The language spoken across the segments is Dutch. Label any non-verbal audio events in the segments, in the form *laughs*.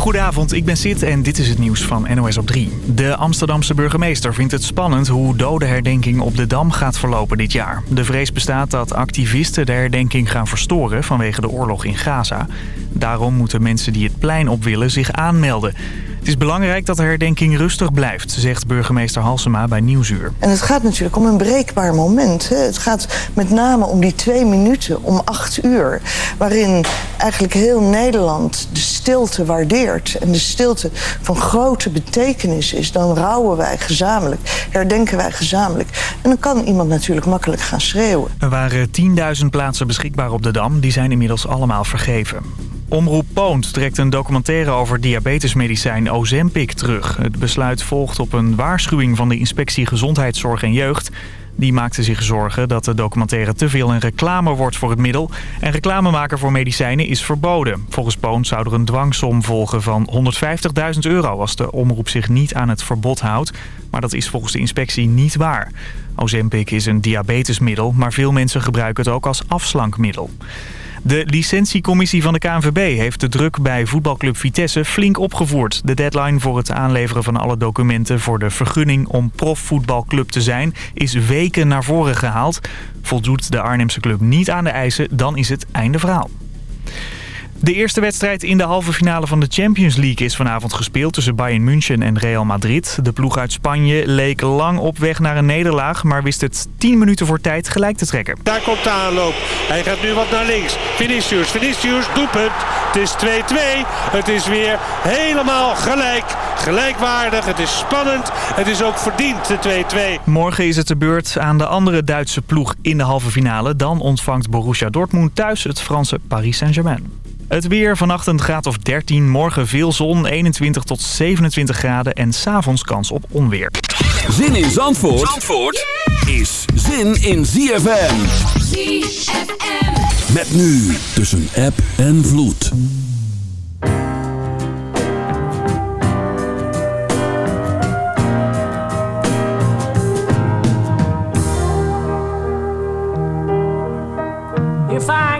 Goedenavond, ik ben Sid en dit is het nieuws van NOS op 3. De Amsterdamse burgemeester vindt het spannend hoe dodenherdenking op de Dam gaat verlopen dit jaar. De vrees bestaat dat activisten de herdenking gaan verstoren vanwege de oorlog in Gaza. Daarom moeten mensen die het plein op willen zich aanmelden. Het is belangrijk dat de herdenking rustig blijft, zegt burgemeester Halsema bij Nieuwsuur. En het gaat natuurlijk om een breekbaar moment. Hè. Het gaat met name om die twee minuten om acht uur... waarin eigenlijk heel Nederland de stilte waardeert... en de stilte van grote betekenis is. Dan rouwen wij gezamenlijk, herdenken wij gezamenlijk. En dan kan iemand natuurlijk makkelijk gaan schreeuwen. Er waren 10.000 plaatsen beschikbaar op de Dam. Die zijn inmiddels allemaal vergeven. Omroep Poont trekt een documentaire over diabetesmedicijn Ozempic terug. Het besluit volgt op een waarschuwing van de Inspectie Gezondheidszorg en Jeugd. Die maakte zich zorgen dat de documentaire te veel een reclame wordt voor het middel. En reclame maken voor medicijnen is verboden. Volgens Poont zou er een dwangsom volgen van 150.000 euro... als de omroep zich niet aan het verbod houdt. Maar dat is volgens de inspectie niet waar. Ozempic is een diabetesmiddel, maar veel mensen gebruiken het ook als afslankmiddel. De licentiecommissie van de KNVB heeft de druk bij voetbalclub Vitesse flink opgevoerd. De deadline voor het aanleveren van alle documenten voor de vergunning om profvoetbalclub te zijn is weken naar voren gehaald. Voldoet de Arnhemse club niet aan de eisen, dan is het einde verhaal. De eerste wedstrijd in de halve finale van de Champions League is vanavond gespeeld tussen Bayern München en Real Madrid. De ploeg uit Spanje leek lang op weg naar een nederlaag, maar wist het 10 minuten voor tijd gelijk te trekken. Daar komt de aanloop. Hij gaat nu wat naar links. Vinicius, Vinicius, doelpunt. Het is 2-2. Het is weer helemaal gelijk. Gelijkwaardig. Het is spannend. Het is ook verdiend, de 2-2. Morgen is het de beurt aan de andere Duitse ploeg in de halve finale. Dan ontvangt Borussia Dortmund thuis het Franse Paris Saint-Germain. Het weer vannacht een graad of 13. Morgen veel zon, 21 tot 27 graden. En s'avonds kans op onweer. Zin in Zandvoort, Zandvoort is zin in ZFM. ZFM. Met nu tussen app en vloed. If I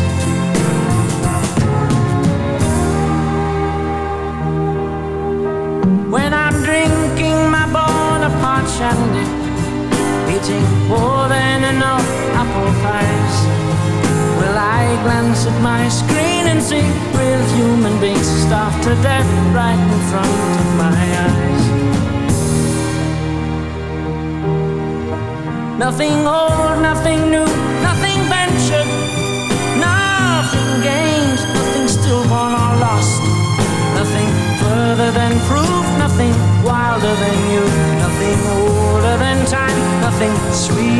Bonaparte eating more than enough apple pies, will I glance at my screen and see real human beings starved to death right in front of my eyes? Nothing old, nothing new, nothing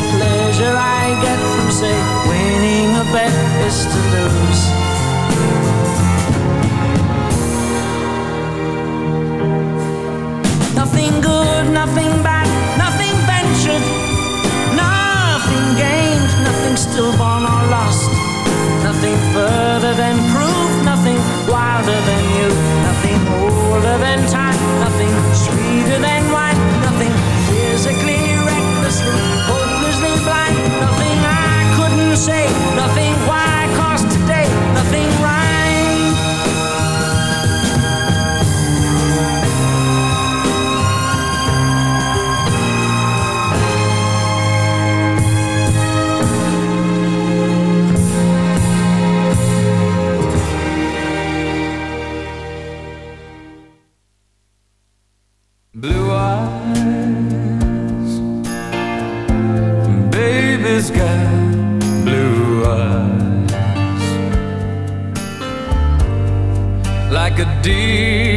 pleasure I get from, say, winning a bet is to She's got blue eyes like a deer.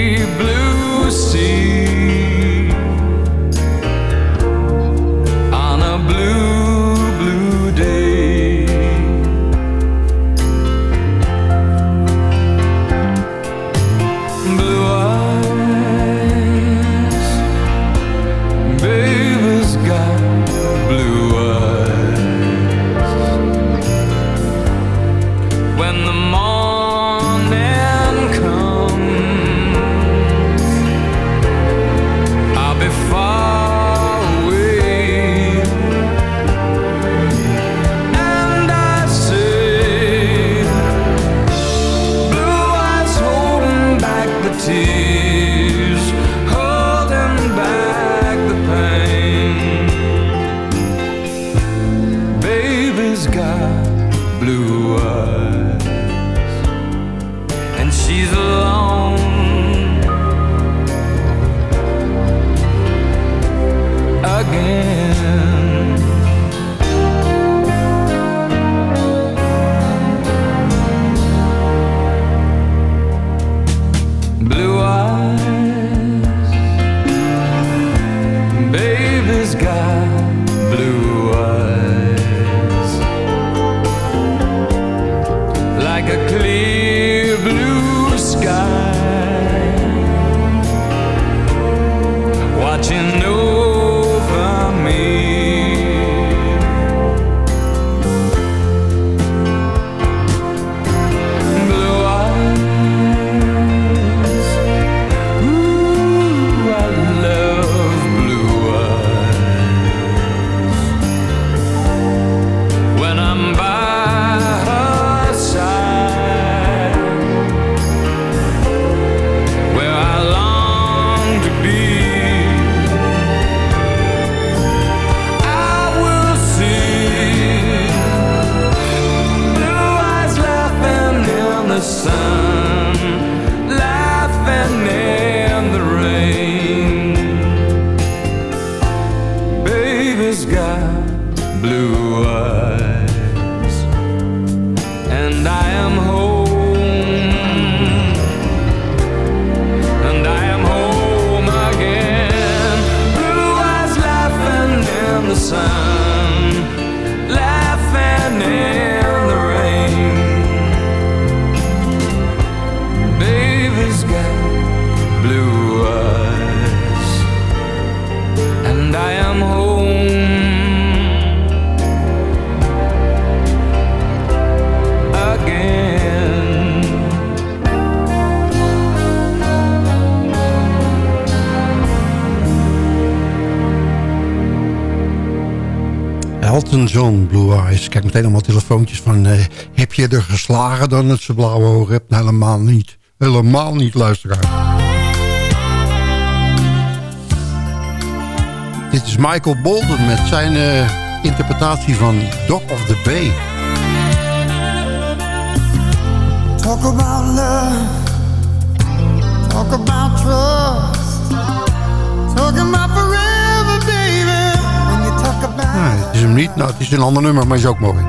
meteen allemaal telefoontjes van... Eh, heb je er geslagen dan het ze blauwe ogen hebt? Nou, helemaal niet. Helemaal niet, luisteraar. Dit is Michael Bolden met zijn eh, interpretatie van Dock of the Bay. Talk about love. Talk about. Nee, het is hem niet. Nou, het is een ander nummer, maar is ook mooi.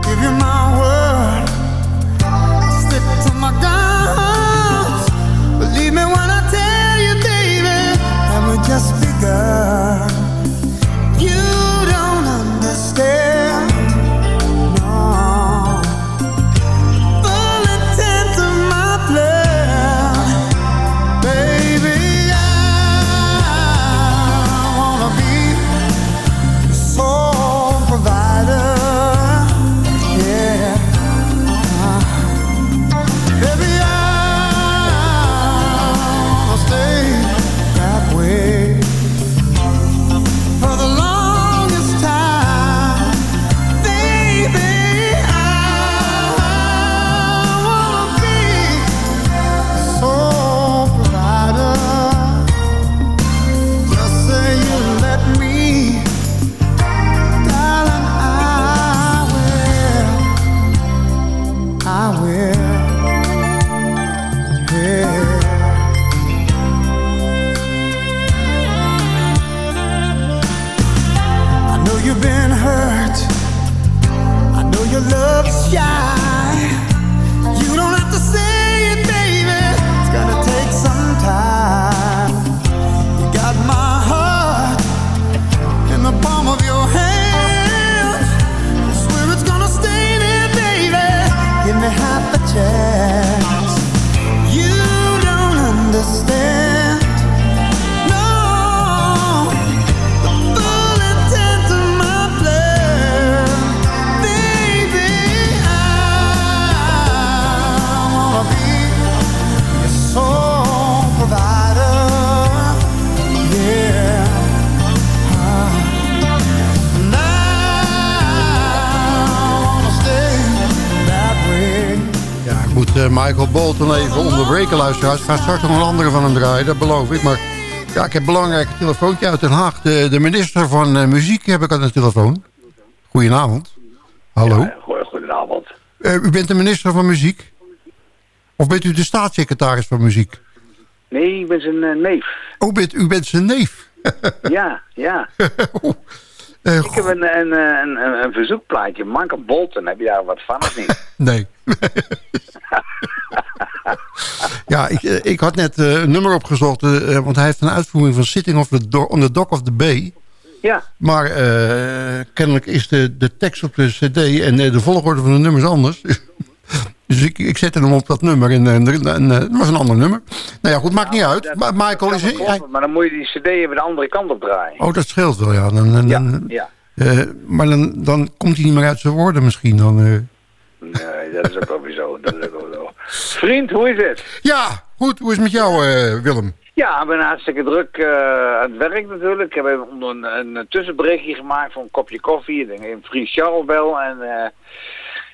Michael Bolton even onderbreken, luisteraars. Ik ga straks nog een andere van hem draaien, dat beloof ik. Maar ja, ik heb een belangrijk telefoontje uit Den Haag. De, de minister van eh, Muziek heb ik aan de telefoon. Goedenavond. Hallo. Ja, goedenavond. Eh, u bent de minister van Muziek? Of bent u de staatssecretaris van Muziek? Nee, ik ben zijn eh, neef. Oh, bent, u bent zijn neef. *laughs* Ja, ja. Eh, Ik heb een, een, een, een, een verzoekplaatje. Michael Bolton, heb je daar wat van of niet? *laughs* Nee. *laughs* ja, ik, eh, ik had net eh, een nummer opgezocht, want hij heeft een uitvoering van Sitting of the on the Dock of the Bay. Ja, Maar kennelijk is de, de tekst op de cd en de volgorde van de nummers anders. *laughs* dus ik, ik zette hem op dat nummer en, en, eh, het was een ander nummer. Nou ja, goed, maakt niet uit. Maar Michael is... kloppen, maar dan moet je die cd even de andere kant op draaien. oh, dat scheelt wel, ja. Dan, dan, Ja, dan- ja. eh, maar dan, dan komt hij niet meer uit zijn woorden misschien. Dan, eh. Nee, dat is ook wel weer zo. Dat is ook wel zo. Vriend, hoe is het? Ja, goed. Hoe is het met jou, Willem? Ja, ik ben hartstikke druk aan het werk natuurlijk. Ik heb even een, een, tussenberichtje gemaakt voor een kopje koffie. Ik denk een vriend Charles bel. En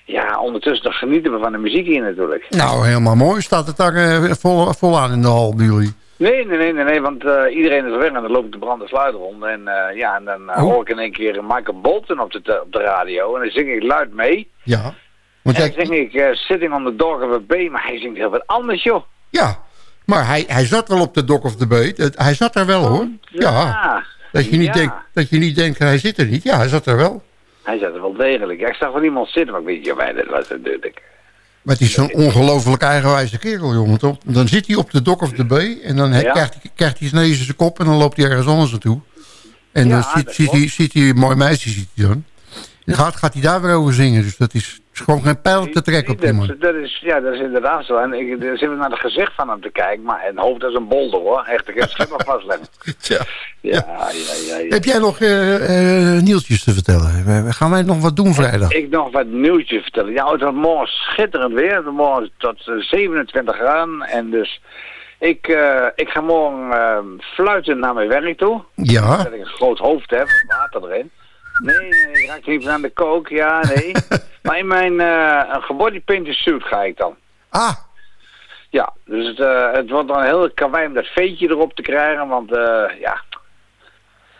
ja, ondertussen nog genieten we van de muziek hier natuurlijk. Nou, helemaal mooi. Staat het daar eh, vol, vol aan in de hal bij jullie? Nee, nee, nee, nee, nee want eh, iedereen is weg en dan loopt de brand de sluiter rond. En eh, ja, en dan Oh. hoor ik in één keer Michael Bolton op de, op de radio. En dan zing ik luid mee. Ja. Want En dan jij- zing ik Sitting on the Dog of a Bay, maar hij zingt heel wat anders, joh. ja, maar hij, hij zat wel op de Dock of the Bay. Hij zat daar wel, hoor. Ja. Dat je, niet Ja. denkt, dat je niet denkt, hij zit er niet. Ja, hij zat er wel. Hij zat er wel degelijk. Ja, ik zag wel iemand zitten, maar ik weet niet, ja, dat was natuurlijk. Maar het is zo'n ongelooflijk eigenwijze kerel, jongen. toch? Dan zit hij op de Dock of the Bay en dan he- Ja. krijgt, hij, krijgt hij sneeze zijn kop en dan loopt hij ergens anders naartoe. En Ja, dan ziet, hij, klopt. ziet hij een mooi meisje, ziet hij dan. En gaat, gaat hij daar weer over zingen. Dus dat is, is gewoon geen pijl te trekken op die man. dat, is, ja, dat is inderdaad zo. En ik daar zit naar het gezicht van hem te kijken, maar een hoofd is een bolder hoor. Echt, ik heb het nog vastleggen. *laughs* Ja, ja, ja. ja. Heb jij nog eh, eh, nieuwtjes te vertellen? Gaan wij nog wat doen vrijdag? Ik nog wat nieuwtjes vertellen. Ja, het wordt morgen schitterend weer. Het morgen tot eh, 27 graden. En dus, ik, eh, ik ga morgen eh, fluiten naar mijn werk toe. Ja. Dat ik een groot hoofd heb, met water erin. Nee, nee, ik raak niet aan de kook. Ja, nee. *laughs* maar in mijn eh een gebodypainted suit ga ik dan. Ah, Ja, dus het, eh, het wordt dan heel kawaii om dat veetje erop te krijgen, want eh, ja,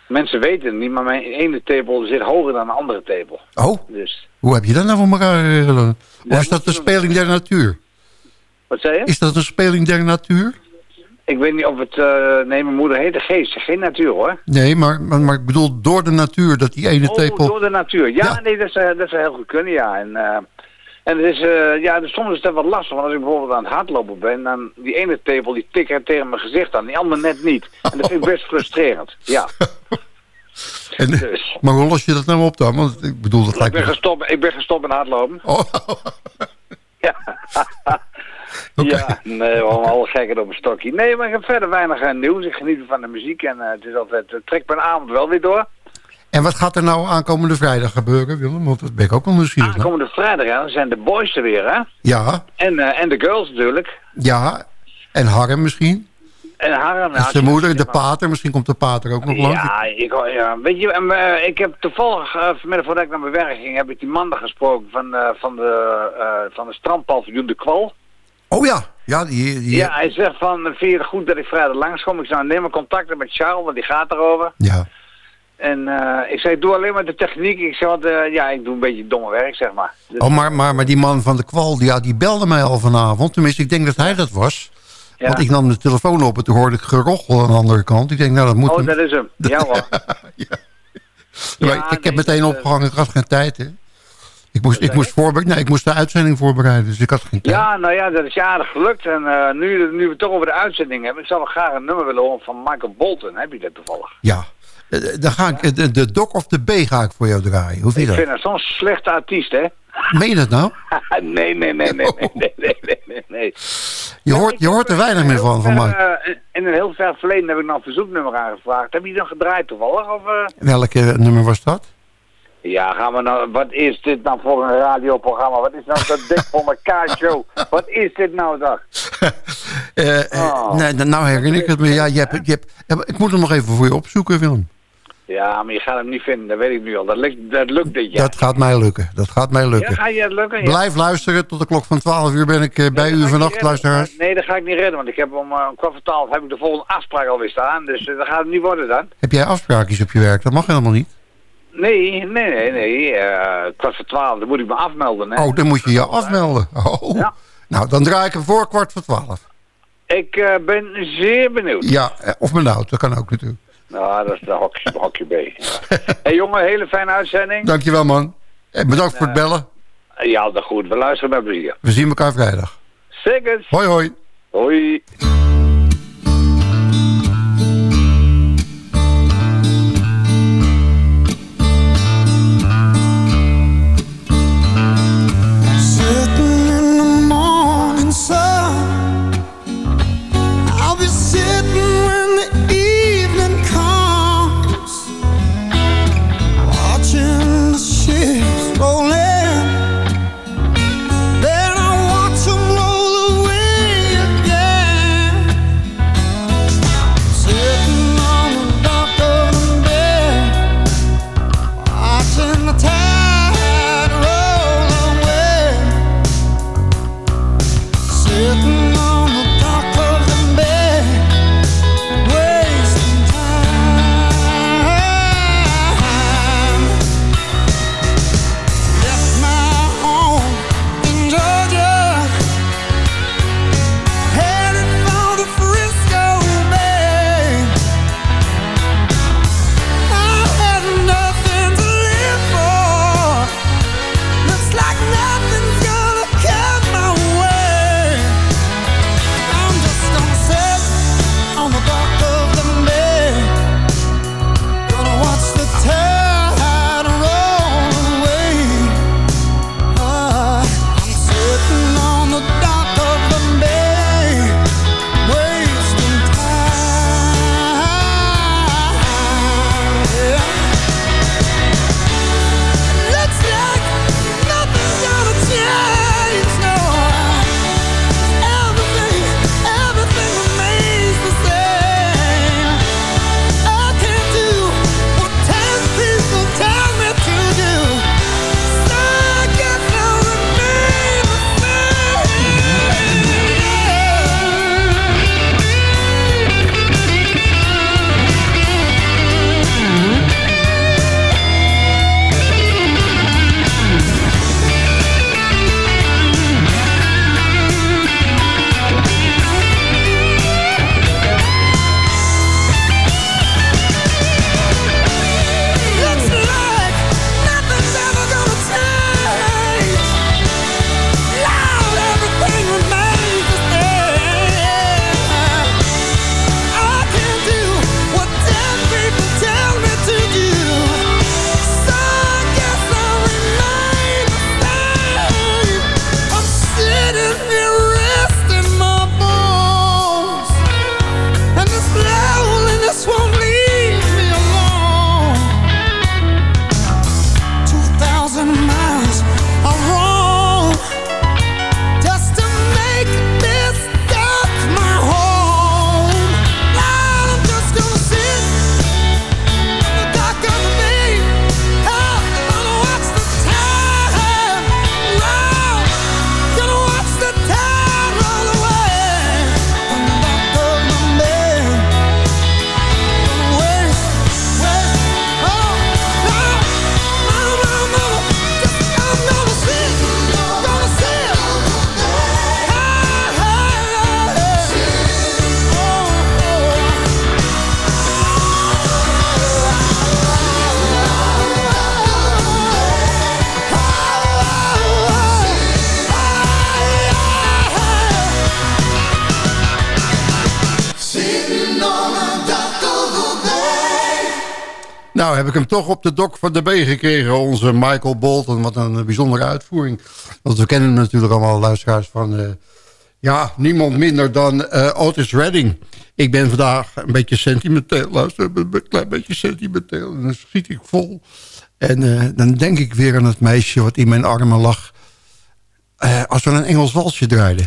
mensen weten het niet, maar mijn ene tepel zit hoger dan de andere tepel. oh, Dus, hoe heb je dat nou voor elkaar geregeld? Of is dat een speling der natuur? wat zei je? Is dat een speling der natuur? Ik weet niet of het, eh, nee, mijn moeder heet de geest, geen natuur hoor. Nee, maar, maar, maar ik bedoel door de natuur dat die ene Oh, tepel... door de natuur. Ja, Ja. nee, dat, is, eh, dat zou heel goed kunnen, ja. En, eh, en het is, ja, dus soms is dat wat lastig, want als ik bijvoorbeeld aan het hardlopen ben, dan die ene tepel die tikt tegen mijn gezicht aan, die andere net niet. En dat vind ik best frustrerend, ja. *laughs* En, Dus. maar hoe los je dat nou op dan? Want ik bedoel, dat Ik lijkt ben me... gestopt, ik ben gestopt met hardlopen. Oh, Ja. *laughs* Ja, nee, we allemaal alle gekken op een stokje. Nee, maar ik heb verder weinig eh, nieuws. Ik geniet van de muziek en eh, het is altijd, het trekt mijn avond wel weer door. en wat gaat er nou aankomende vrijdag gebeuren, Willem? Want dat ben ik ook wel nieuwsgierig. Aankomende vrijdag zijn de boys er weer, hè? Ja, En, eh, en de girls natuurlijk. ja. En Harm misschien? En Harm. En zijn moeder, de pater. Misschien komt de pater ook nog langs. Ja, ik, ja, weet je, en, eh, ik heb toevallig uh, vanmiddag voordat ik naar mijn werk ging, heb ik die man gesproken van, eh, van de, van de strandpaviljoen De Kwal. Oh ja, ja. Die, Ja, hij zegt van, vind je het goed dat ik vrijdag langskom? Ik zou nemen contacten met Charles, want die gaat erover. ja. En uh, ik zei, ik doe alleen maar de techniek. Ik zei, want, uh, ja, ik doe een beetje domme werk, zeg maar. Dus, oh, maar, maar, maar die man van de kwal, die, ja, die belde mij al vanavond. Tenminste, ik denk dat hij dat was. Ja. Want ik nam de telefoon op en toen hoorde ik gerochel aan de andere kant. Ik denk, nou, dat moet Oh, hem... dat is hem. *laughs* Ja, hoor. ja. ja. ik, ik heb meteen opgehangen, ik had geen tijd, hè. Ik moest, ik moest, voorbe nee, ik moest de uitzending voorbereiden, dus ik had geen tijd. Ja, nou ja, dat is aardig gelukt. En eh, nu, nu we het toch over de uitzending hebben... ik zou nog graag een nummer willen horen van Michael Bolton. Heb je dat toevallig? Ja. Eh, eh, dan ga ik, de, de Doc of de B ga ik voor jou draaien. Hoe je dat? Ik vind dat zo'n slechte artiest, hè? Meen je dat nou? *laughs* nee, nee, nee, nee, nee, nee, nee, nee, nee, Je hoort, je hoort er weinig meer van, van Mark. In een heel ver verleden heb ik nog een verzoeknummer aangevraagd. Heb je dan gedraaid toevallig? Of, Welke nummer was dat? Ja, gaan we nou, wat is dit nou voor een radioprogramma? Wat is nou dat dik voor elkaar show? Wat is dit nou toch? *laughs* uh, oh. nee, nou herinner ik het me. Ja, je hebt, je hebt, ik moet hem nog even voor je opzoeken, Willem. Ja, maar je gaat hem niet vinden, dat weet ik nu al. Dat lukt, dat lukt dit jaar. Dat gaat mij lukken. Dat gaat mij Ja, lukken. ga je lukken? Ja. Blijf luisteren. Tot de klok van 12 uur ben ik eh, bij Nee, u vannacht, luisteraars. Nee, dat ga ik niet redden, want ik heb om kwart voor twaalf heb ik de volgende afspraak alweer staan. Dus dat gaat het niet worden dan. Heb jij afspraakjes op je werk? Dat mag helemaal niet. Nee, nee, nee, nee. eh, kwart voor twaalf, dan moet ik me afmelden. Hè. Oh, dan moet je je afmelden. Oh. Ja. Nou, dan draai ik hem voor kwart voor 12. Ik eh, ben zeer benieuwd. Ja, eh, of benauwd. Dat kan ook natuurlijk. Nou, dat is de hokje, hokje B. Ja. *laughs* hey, jongen, hele fijne uitzending. Dankjewel, man. En bedankt voor het bellen. Ja, dat goed. We luisteren met plezier. We zien elkaar vrijdag. Zeker. Hoi, hoi. Hoi. Nou, heb ik hem toch op de dok van de B gekregen. Onze Michael Bolton. Wat een bijzondere uitvoering. Want we kennen hem natuurlijk allemaal, luisteraars van... eh, ja, niemand minder dan eh, Otis Redding. Ik ben vandaag een beetje sentimenteel. Luister, een klein beetje sentimenteel. En dan schiet ik vol. En eh, dan denk ik weer aan het meisje wat in mijn armen lag. eh, als we een Engels walsje draaiden.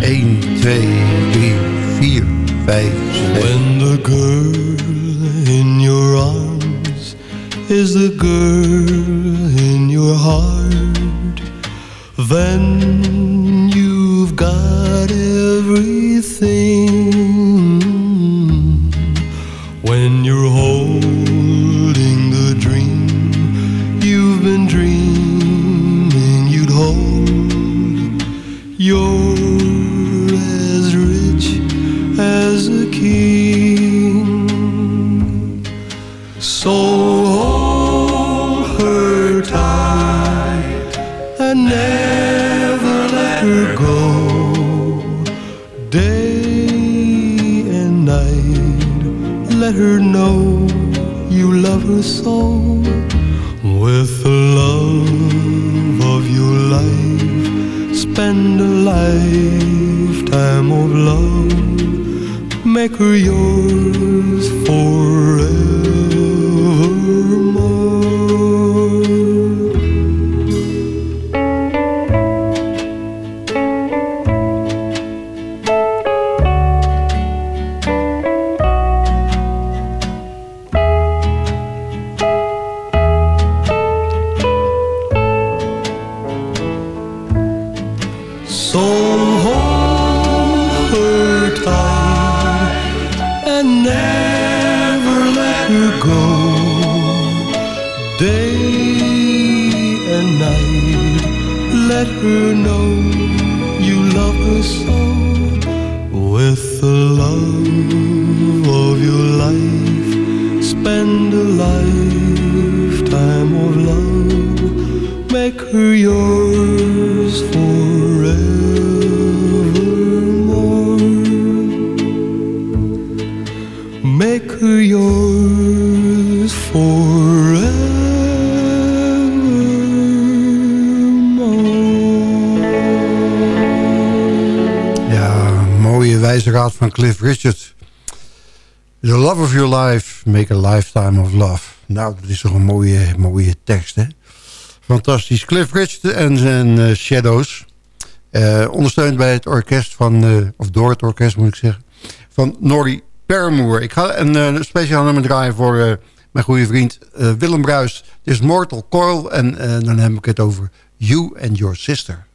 1, 2, 3, 4, 5, When the girl in your arms is the girl in your heart, then you've got everything. When you're holding the dream you've been dreaming you'd hold, you're her know you love her so. With the love of your life, spend a lifetime of love. Make her yours forevermore. Cliff Richard. The love of your life, make a lifetime of love. Nou, dat is toch een mooie, mooie tekst, hè? Fantastisch. Cliff Richard en zijn eh, Shadows. Eh, ondersteund bij het orkest van... eh, of door het orkest, moet ik zeggen. Van Norrie Permoer. Ik ga een speciaal nummer draaien voor mijn goede vriend Willem Bruis. Het is Mortal Coil en dan heb ik het over You and Your Sister.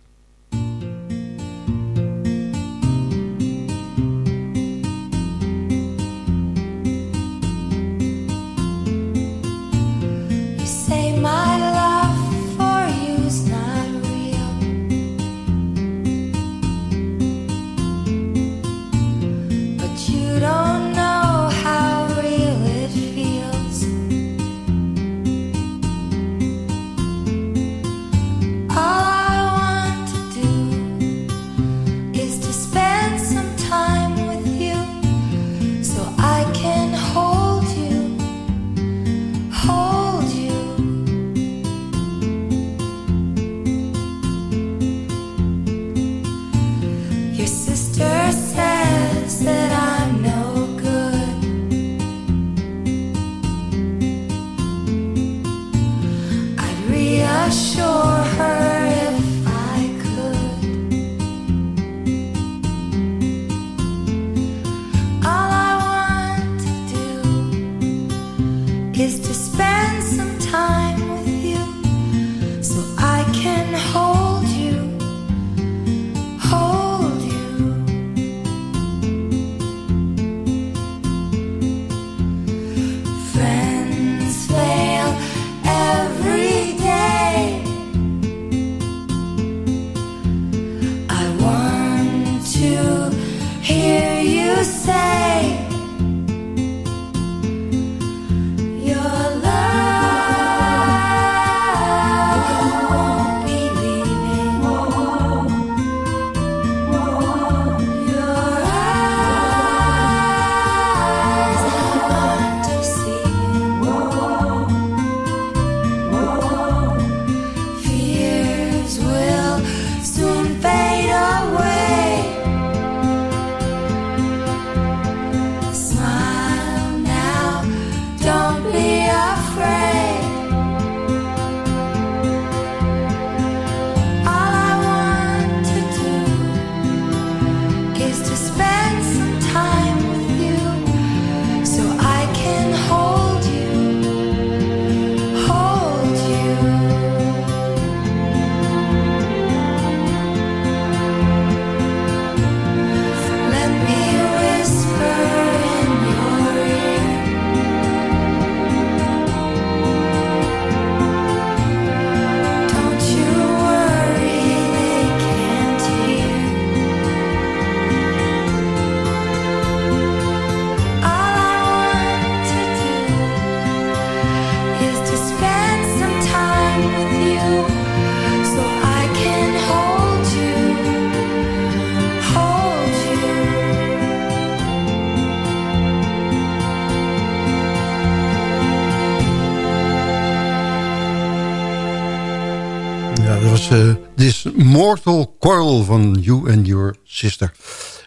Van You and Your Sister.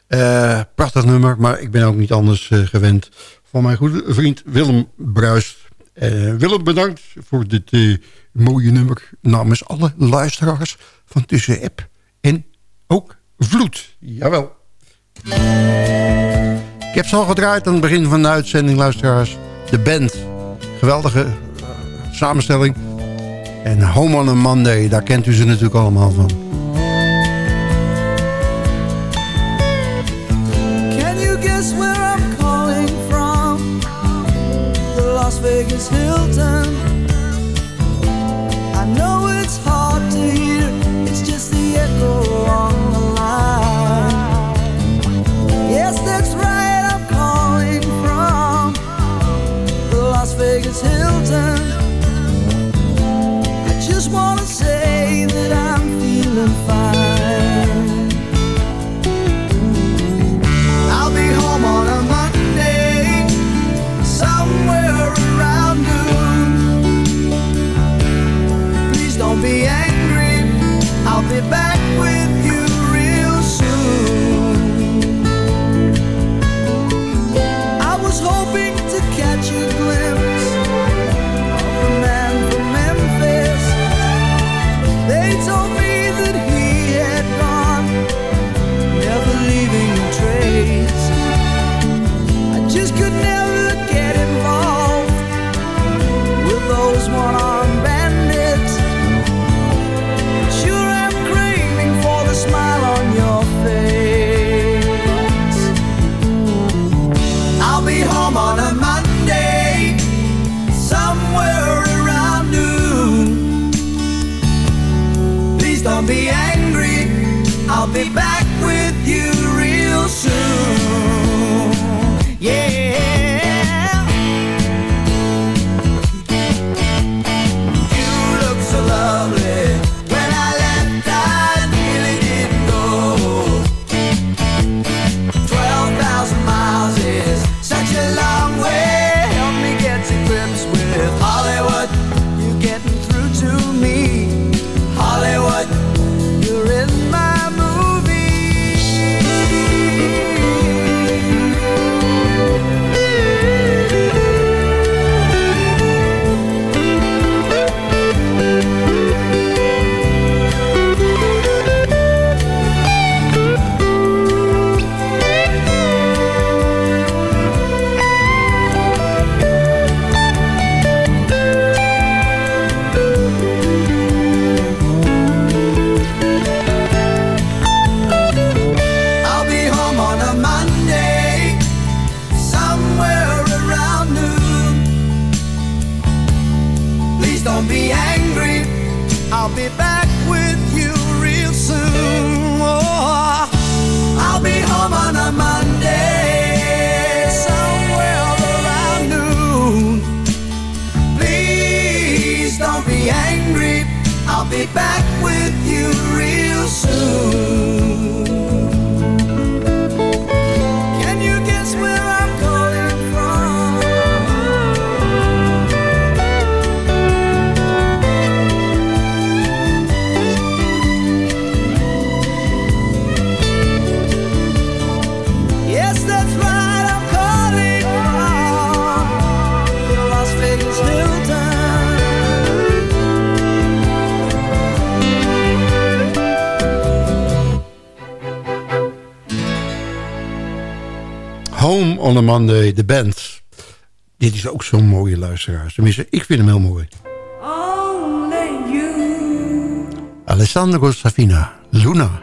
Uh, prachtig nummer, maar ik ben ook niet anders uh, gewend van mijn goede vriend Willem Bruist. Willem, bedankt voor dit mooie nummer namens alle luisteraars van Tussen App en ook Vloed. Jawel. Ik heb ze al gedraaid aan het begin van de uitzending, luisteraars. De band. Geweldige samenstelling. En Home on a Monday, daar kent u ze natuurlijk allemaal van. Can where I'm calling from? The Las Vegas Hilton. I know it's hard to hear, it's just the echo on the line. Yes, that's right, I'm calling from the Las Vegas Hilton. I just wanna say that I'm feeling fine. Be back with on a Monday, de band. Dit is ook zo'n mooie luisteraar. Tenminste, ik vind hem heel mooi. Only you Alessandro Safina, Luna.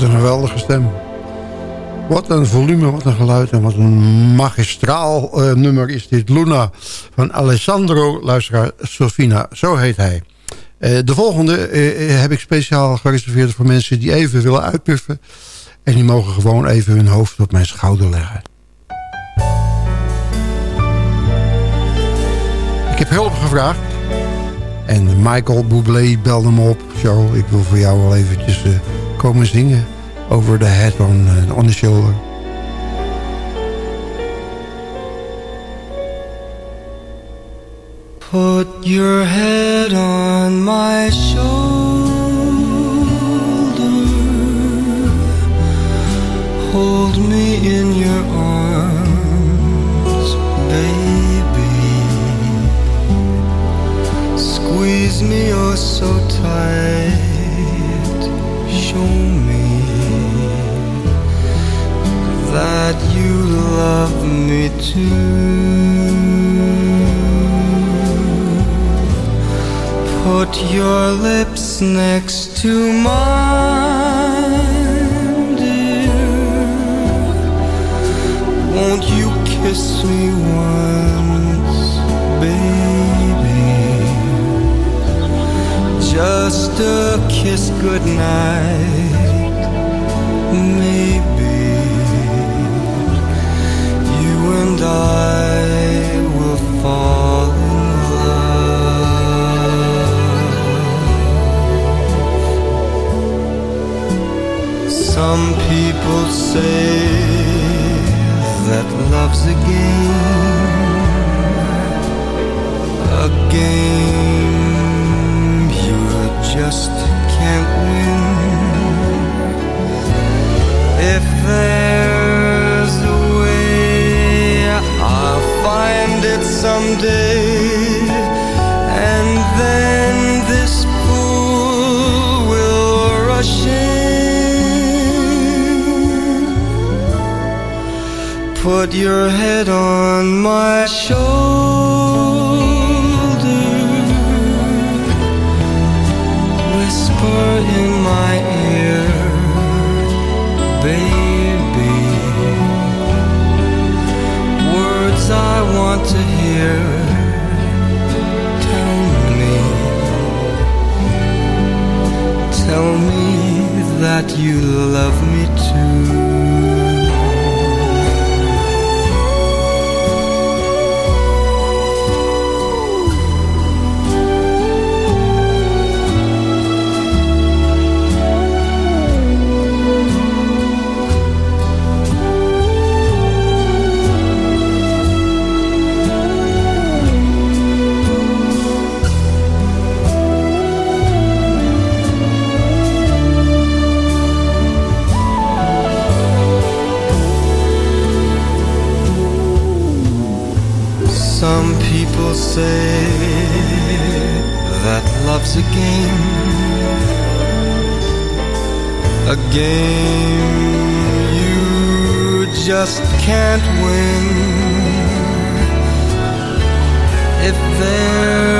Wat een geweldige stem. Wat een volume, wat een geluid en wat een magistraal eh, nummer is dit. Luna van Alessandro, luisteraar Sofina, zo heet hij. Eh, de volgende eh, heb ik speciaal gereserveerd voor mensen die even willen uitpuffen. En die mogen gewoon even hun hoofd op mijn schouder leggen. Ik heb hulp gevraagd. En Michael Bublé belde me op. Zo, ik wil voor jou wel eventjes komen zingen. Over the head on, on the shoulder. Put your head on my shoulder. Hold me in your arms, baby. Squeeze me oh so tight. Show me that you love me too. Put your lips next to mine, dear. Won't you kiss me once, Just a kiss goodnight, maybe. You and I will fall in love. Some people say that love's a game, a game just can't win. If there's a way, I'll find it someday. And then this pool will rush in. Put your head on my shoulder. That you love me to. Some people say that love's a game, a game you just can't win. If there's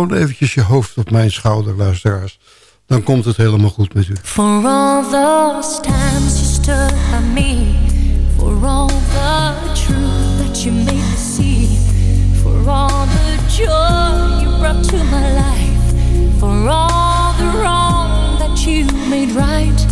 Gewoon eventjes je hoofd op mijn schouder, luisteraars. Dan komt het helemaal goed met u. For all those times you stood by me, for all the truth that you made me see, for all the joy you brought to my life, for all the wrong that you made right,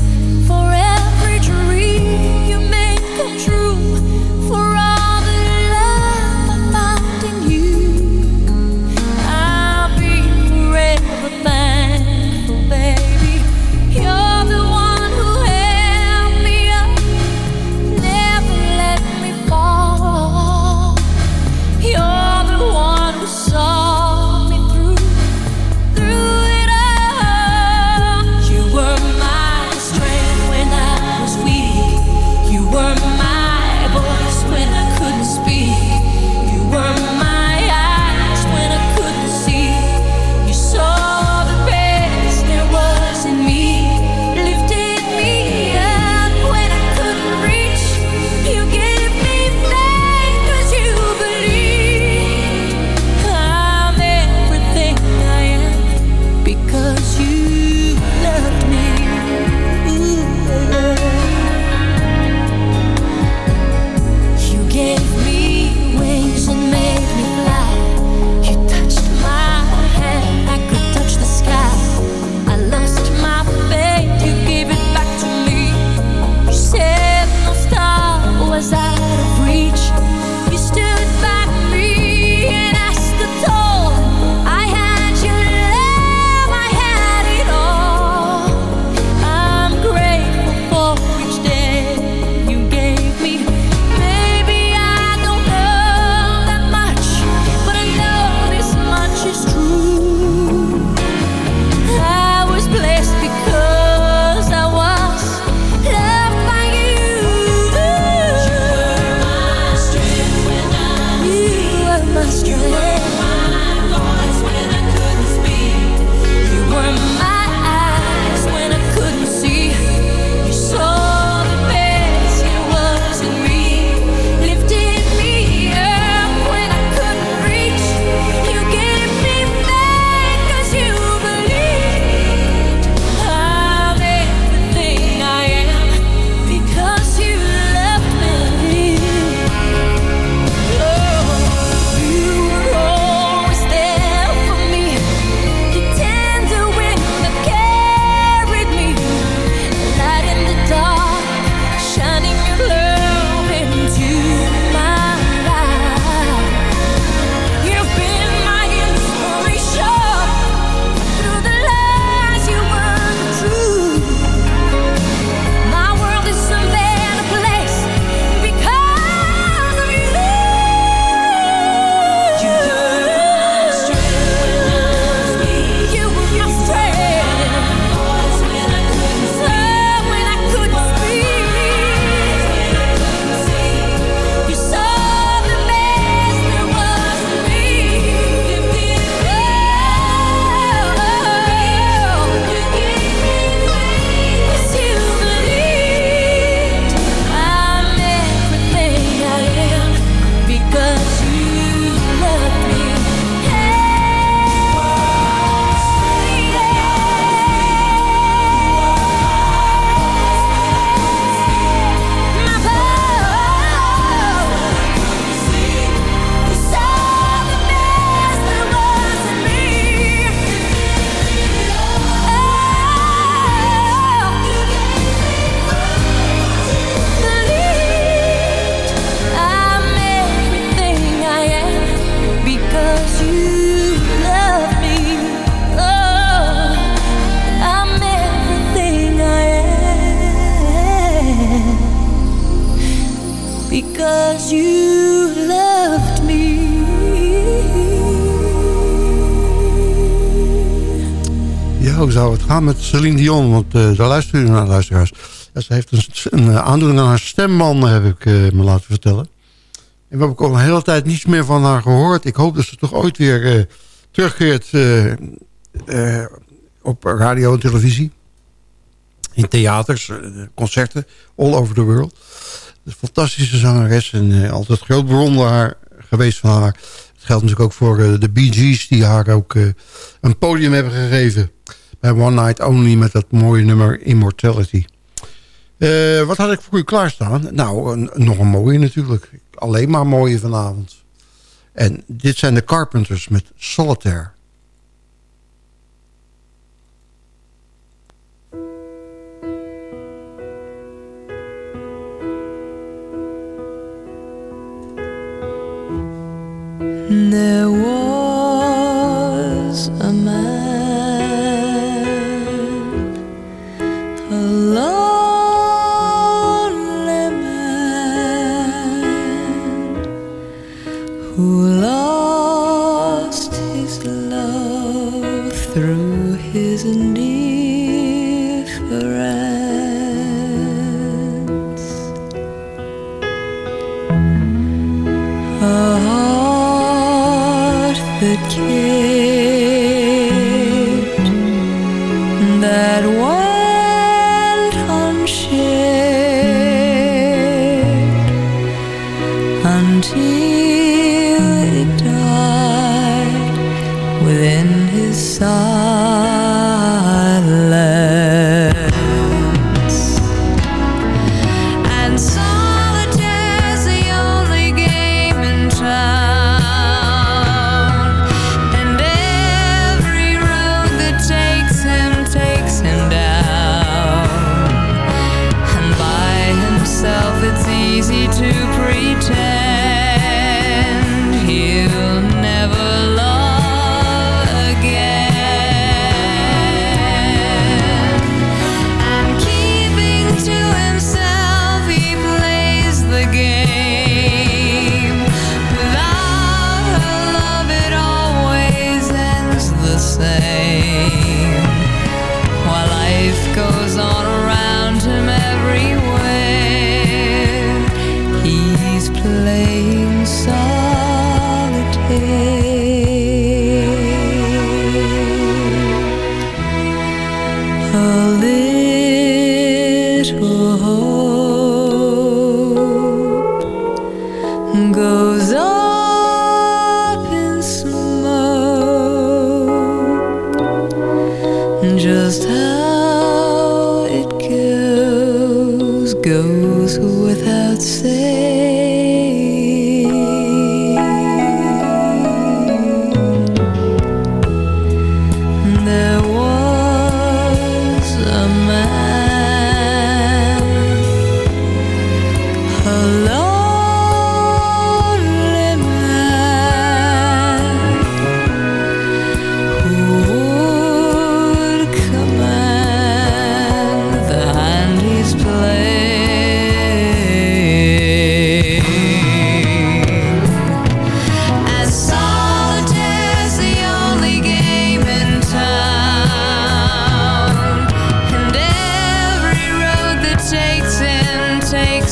met Celine Dion? Want uh, daar luisteren jullie naar, luisteraars. Ze heeft een, een aandoening aan haar stembanden, heb ik uh, me laten vertellen. En we hebben ook al een hele tijd niets meer van haar gehoord. Ik hoop dat ze toch ooit weer terugkeert op radio en televisie. In theaters, concerten, all over the world. Een fantastische zangeres en altijd groot bewonderaar geweest van haar geldt natuurlijk ook voor de Bee Gees... die haar ook een podium hebben gegeven bij One Night Only... met dat mooie nummer Immortality. Uh, wat had ik voor u klaarstaan? Nou, nog een mooie natuurlijk. Alleen maar mooie vanavond. En dit zijn de Carpenters met Solitaire. There was a indeed.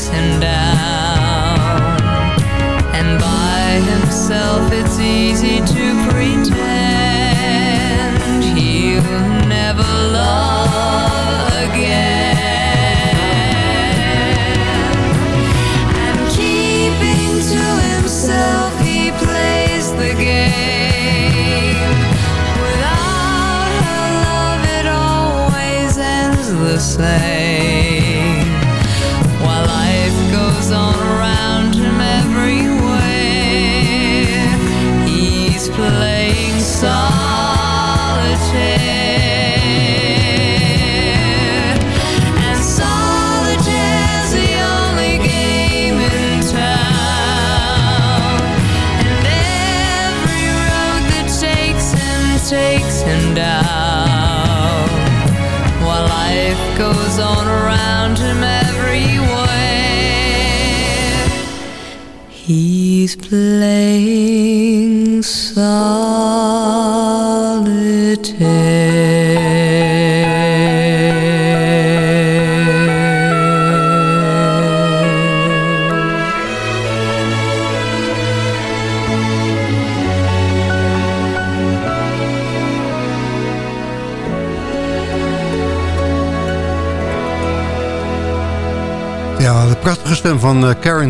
and I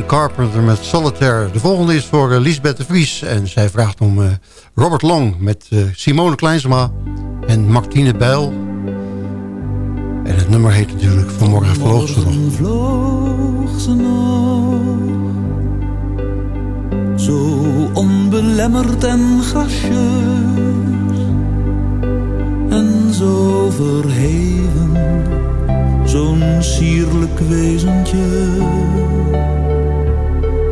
Carpenter met Solitaire. De volgende is voor uh, Lisbeth de Vries. En zij vraagt om eh, Robert Long met eh, Simone Kleinsma en Martine Bijl. En het nummer heet natuurlijk Vanmorgen vloog ze nog. vloog ze nog Zo onbelemmerd en gracieus En zo verheven Zo'n sierlijk wezentje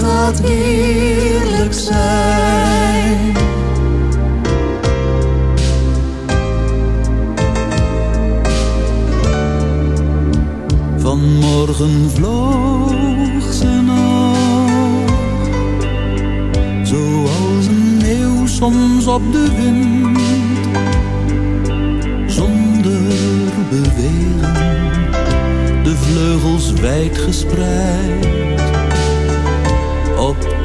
dat heerlijk zijn? Vanmorgen vloog ze nog. Zoals een eeuw soms op de wind. Zonder bewegen. De vleugels wijd gespreid.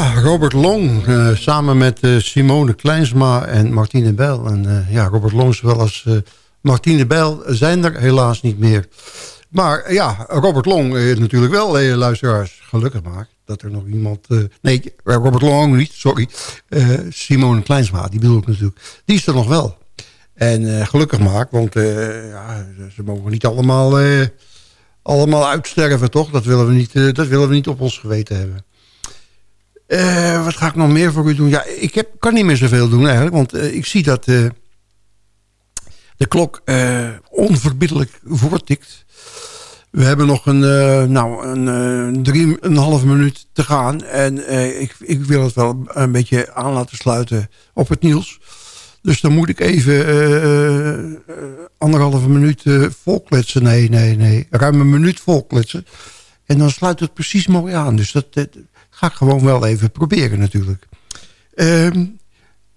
Robert Long, eh, samen met eh, Simone Kleinsma en Martine Bijl. En eh, ja, Robert Long zowel als Martine Bijl zijn er helaas niet meer. Maar ja, Robert Long natuurlijk wel, luisteraars. Gelukkig maar dat er nog iemand... nee, Robert Long niet, sorry. Simone Kleinsma, die bedoel ik natuurlijk. Die is er nog wel. En gelukkig maar, want ja, ze mogen niet allemaal, allemaal uitsterven, toch? Dat willen, we niet, dat willen we niet op ons geweten hebben. Eh, wat ga ik nog meer voor u doen? Ja, ik heb, kan niet meer zoveel doen eigenlijk. Want eh, ik zie dat eh, de klok onverbiddelijk voortikt. We hebben nog een, nou, een, drie, een half minuut te gaan. En ik, ik wil het wel een beetje aan laten sluiten op het nieuws. Dus dan moet ik even anderhalve minuut volkletsen. Nee, nee, nee. Ruim een minuut volkletsen. En dan sluit het precies mooi aan. Dus dat ga ik gewoon wel even proberen natuurlijk. Ehm,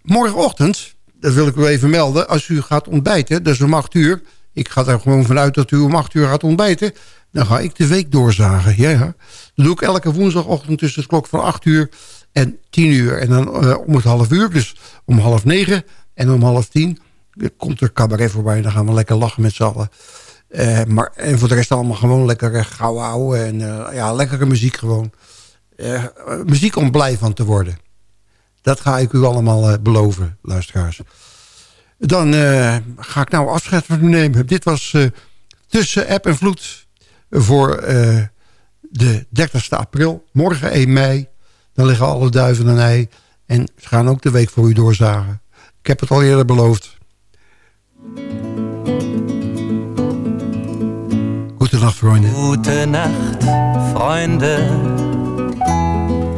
morgenochtend, dat wil ik u even melden... als u gaat ontbijten, is om acht uur... ik ga er gewoon vanuit dat u om acht uur gaat ontbijten... dan ga ik de week doorzagen. Ja, ja. Dat doe ik elke woensdagochtend tussen de klok van acht uur en tien uur. En dan eh, om het half uur, dus om half negen en om half tien... komt er cabaret voorbij dan gaan we lekker lachen met z'n allen. Eh, maar, en voor de rest allemaal gewoon lekker gauw houden. En ja, lekkere muziek gewoon. Uh, muziek om blij van te worden. Dat ga ik u allemaal uh, beloven, luisteraars. Dan uh, ga ik nou afscheid van u nemen. Dit was Tussen App en Vloed voor de 30 april. Morgen 1 mei. Dan liggen alle duiven en ei. En ze gaan ook de week voor u doorzagen. Ik heb het al eerder beloofd. Gute Nacht, Freunde. Gute Nacht, Freunde.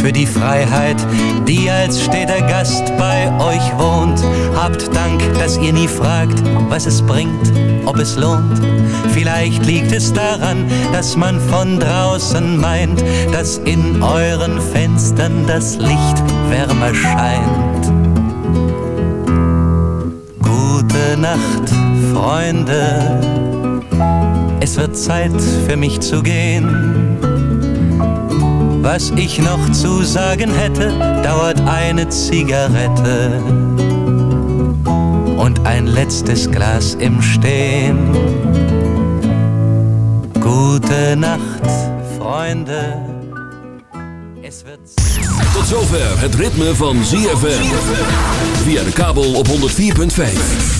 Für die Freiheit, die als steter Gast bei euch wohnt, habt Dank, dass ihr nie fragt, was es bringt, ob es lohnt. Vielleicht liegt es daran, dass man von draußen meint, dass in euren Fenstern das Licht wärmer scheint. Gute Nacht, Freunde. Es wird Zeit für mich zu gehen. Was ich noch zu sagen hätte, dauert eine Zigarette und ein letztes Glas im Stehen. Gute Nacht, Freunde. Es wird Tot zover het ritme van ZFM. Via de kabel op 104.5.